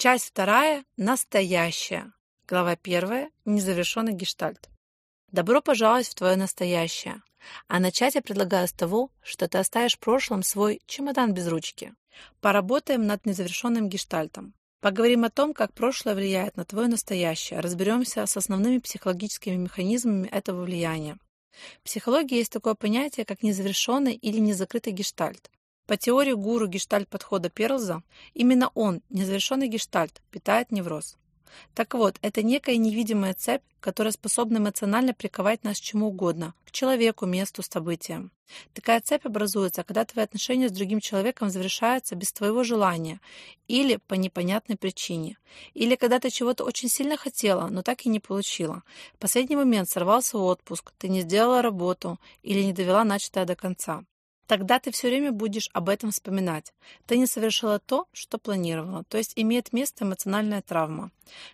Часть вторая – настоящая. Глава первая – незавершенный гештальт. Добро пожаловать в твое настоящее. А начать я предлагаю с того, что ты оставишь в прошлом свой чемодан без ручки. Поработаем над незавершенным гештальтом. Поговорим о том, как прошлое влияет на твое настоящее. Разберемся с основными психологическими механизмами этого влияния. В психологии есть такое понятие, как незавершенный или незакрытый гештальт. По теории гуру гештальт-подхода Перлза, именно он, незавершенный гештальт, питает невроз. Так вот, это некая невидимая цепь, которая способна эмоционально приковать нас к чему угодно, к человеку, месту, событиям. Такая цепь образуется, когда твои отношения с другим человеком завершаются без твоего желания или по непонятной причине. Или когда ты чего-то очень сильно хотела, но так и не получила. В последний момент сорвался отпуск, ты не сделала работу или не довела начатое до конца. Тогда ты все время будешь об этом вспоминать. Ты не совершила то, что планировала, то есть имеет место эмоциональная травма.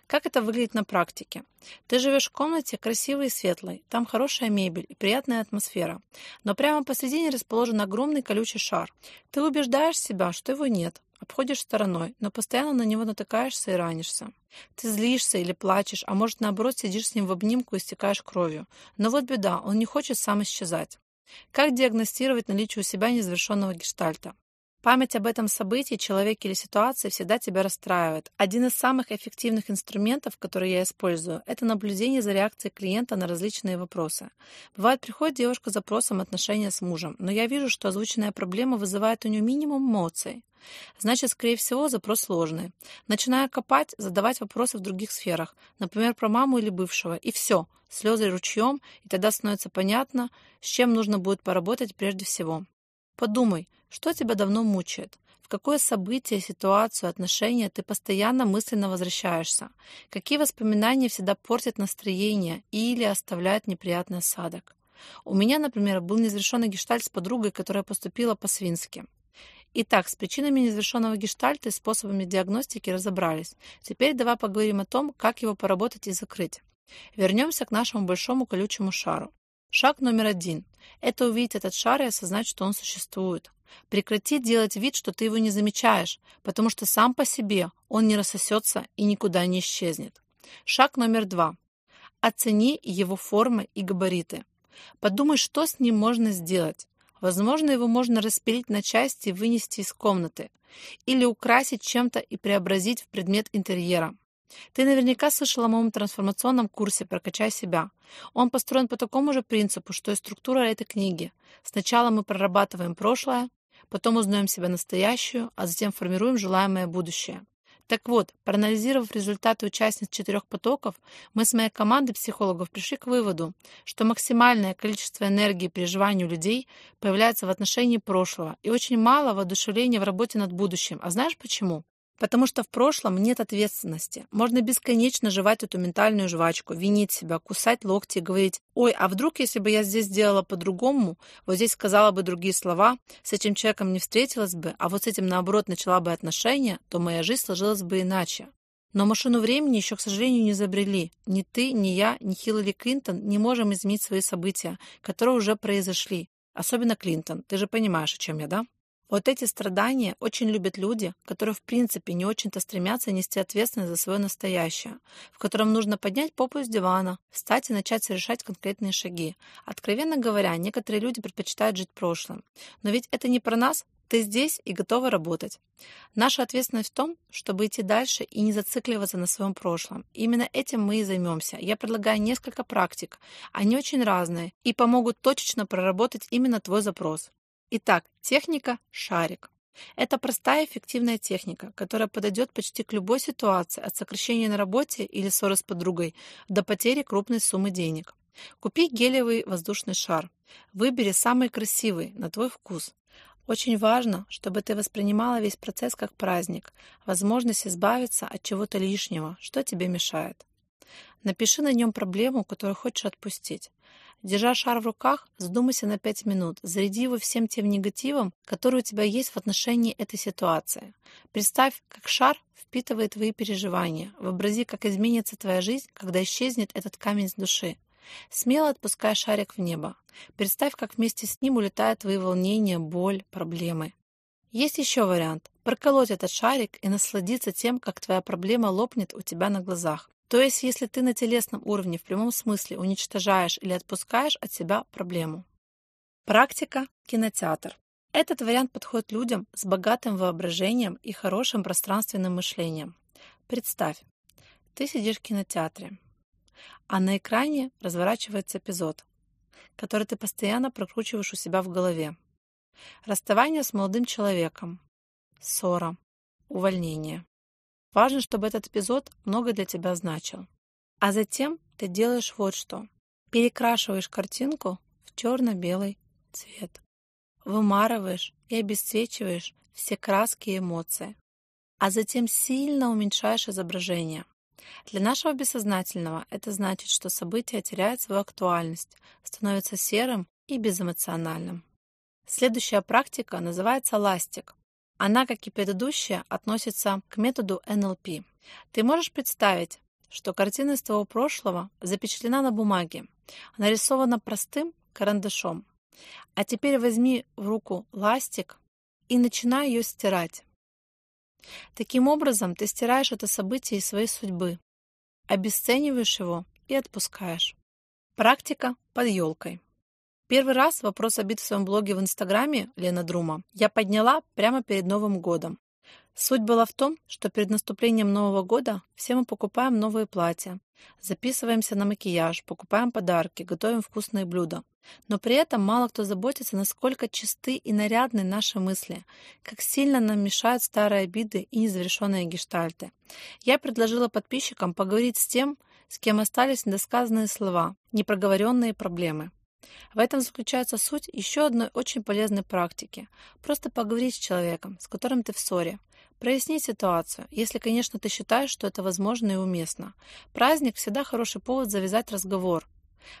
Как это выглядит на практике? Ты живешь в комнате красивой и светлой, там хорошая мебель и приятная атмосфера, но прямо посредине расположен огромный колючий шар. Ты убеждаешь себя, что его нет, обходишь стороной, но постоянно на него натыкаешься и ранишься. Ты злишься или плачешь, а может наоборот сидишь с ним в обнимку и стекаешь кровью. Но вот беда, он не хочет сам исчезать. Как диагностировать наличие у себя незавершенного гештальта? Память об этом событии, человеке или ситуации всегда тебя расстраивает. Один из самых эффективных инструментов, которые я использую, это наблюдение за реакцией клиента на различные вопросы. Бывает, приходит девушка с запросом отношения с мужем, но я вижу, что озвученная проблема вызывает у нее минимум эмоций. Значит, скорее всего, запрос сложный. Начинаю копать, задавать вопросы в других сферах, например, про маму или бывшего, и все, слезы ручьем, и тогда становится понятно, с чем нужно будет поработать прежде всего. Подумай, что тебя давно мучает? В какое событие, ситуацию, отношение ты постоянно мысленно возвращаешься? Какие воспоминания всегда портят настроение или оставляют неприятный осадок? У меня, например, был незавершенный гештальт с подругой, которая поступила по-свински. Итак, с причинами незавершенного гештальта и способами диагностики разобрались. Теперь давай поговорим о том, как его поработать и закрыть. Вернемся к нашему большому колючему шару. Шаг номер один – это увидеть этот шар и осознать, что он существует. Прекрати делать вид, что ты его не замечаешь, потому что сам по себе он не рассосется и никуда не исчезнет. Шаг номер два – оцени его формы и габариты. Подумай, что с ним можно сделать. Возможно, его можно распилить на части и вынести из комнаты, или украсить чем-то и преобразить в предмет интерьера. Ты наверняка слышал о моем трансформационном курсе «Прокачай себя». Он построен по такому же принципу, что и структура этой книги. Сначала мы прорабатываем прошлое, потом узнаем себя настоящую, а затем формируем желаемое будущее. Так вот, проанализировав результаты участниц четырех потоков, мы с моей командой психологов пришли к выводу, что максимальное количество энергии и переживаний у людей появляется в отношении прошлого и очень мало воодушевления в работе над будущим. А знаешь почему? Потому что в прошлом нет ответственности. Можно бесконечно жевать эту ментальную жвачку, винить себя, кусать локти говорить, ой, а вдруг, если бы я здесь сделала по-другому, вот здесь сказала бы другие слова, с этим человеком не встретилась бы, а вот с этим, наоборот, начала бы отношения, то моя жизнь сложилась бы иначе. Но машину времени еще, к сожалению, не изобрели. Ни ты, ни я, ни Хиллари Клинтон не можем изменить свои события, которые уже произошли. Особенно Клинтон. Ты же понимаешь, о чем я, да? Вот эти страдания очень любят люди, которые в принципе не очень-то стремятся нести ответственность за свое настоящее, в котором нужно поднять попу из дивана, встать и начать совершать конкретные шаги. Откровенно говоря, некоторые люди предпочитают жить прошлым. Но ведь это не про нас, ты здесь и готова работать. Наша ответственность в том, чтобы идти дальше и не зацикливаться на своем прошлом. Именно этим мы и займемся. Я предлагаю несколько практик. Они очень разные и помогут точечно проработать именно твой запрос. Итак, техника «шарик». Это простая эффективная техника, которая подойдет почти к любой ситуации, от сокращения на работе или ссоры с подругой до потери крупной суммы денег. Купи гелевый воздушный шар. Выбери самый красивый, на твой вкус. Очень важно, чтобы ты воспринимала весь процесс как праздник, возможность избавиться от чего-то лишнего, что тебе мешает. Напиши на нем проблему, которую хочешь отпустить. Держа шар в руках, задумайся на 5 минут, заряди его всем тем негативом, который у тебя есть в отношении этой ситуации. Представь, как шар впитывает твои переживания. Вообрази, как изменится твоя жизнь, когда исчезнет этот камень с души. Смело отпускай шарик в небо. Представь, как вместе с ним улетают твои волнения, боль, проблемы. Есть еще вариант. проколоть этот шарик и насладиться тем, как твоя проблема лопнет у тебя на глазах. То есть, если ты на телесном уровне в прямом смысле уничтожаешь или отпускаешь от себя проблему. Практика кинотеатр. Этот вариант подходит людям с богатым воображением и хорошим пространственным мышлением. Представь, ты сидишь в кинотеатре, а на экране разворачивается эпизод, который ты постоянно прокручиваешь у себя в голове. Расставание с молодым человеком, ссора, увольнение. Важно, чтобы этот эпизод много для тебя значил. А затем ты делаешь вот что. Перекрашиваешь картинку в черно-белый цвет. Вымарываешь и обесцвечиваешь все краски и эмоции. А затем сильно уменьшаешь изображение. Для нашего бессознательного это значит, что событие теряет свою актуальность, становится серым и безэмоциональным. Следующая практика называется ластик. Она, как и предыдущая, относится к методу НЛП. Ты можешь представить, что картина из твоего прошлого запечатлена на бумаге, нарисована простым карандашом. А теперь возьми в руку ластик и начинай ее стирать. Таким образом, ты стираешь это событие из своей судьбы, обесцениваешь его и отпускаешь. Практика под елкой. Первый раз вопрос обид в своем блоге в Инстаграме Лена Друма я подняла прямо перед Новым годом. Суть была в том, что перед наступлением Нового года все мы покупаем новые платья, записываемся на макияж, покупаем подарки, готовим вкусные блюда. Но при этом мало кто заботится, насколько чисты и нарядны наши мысли, как сильно нам мешают старые обиды и незавершенные гештальты. Я предложила подписчикам поговорить с тем, с кем остались недосказанные слова, непроговоренные проблемы. В этом заключается суть еще одной очень полезной практики. Просто поговорить с человеком, с которым ты в ссоре. Прояснить ситуацию, если, конечно, ты считаешь, что это возможно и уместно. Праздник всегда хороший повод завязать разговор.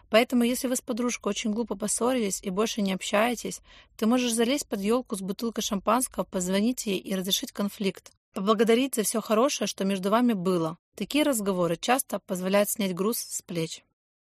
Поэтому, если вы с подружкой очень глупо поссорились и больше не общаетесь, ты можешь залезть под елку с бутылкой шампанского, позвонить ей и разрешить конфликт. Поблагодарить за все хорошее, что между вами было. Такие разговоры часто позволяют снять груз с плеч.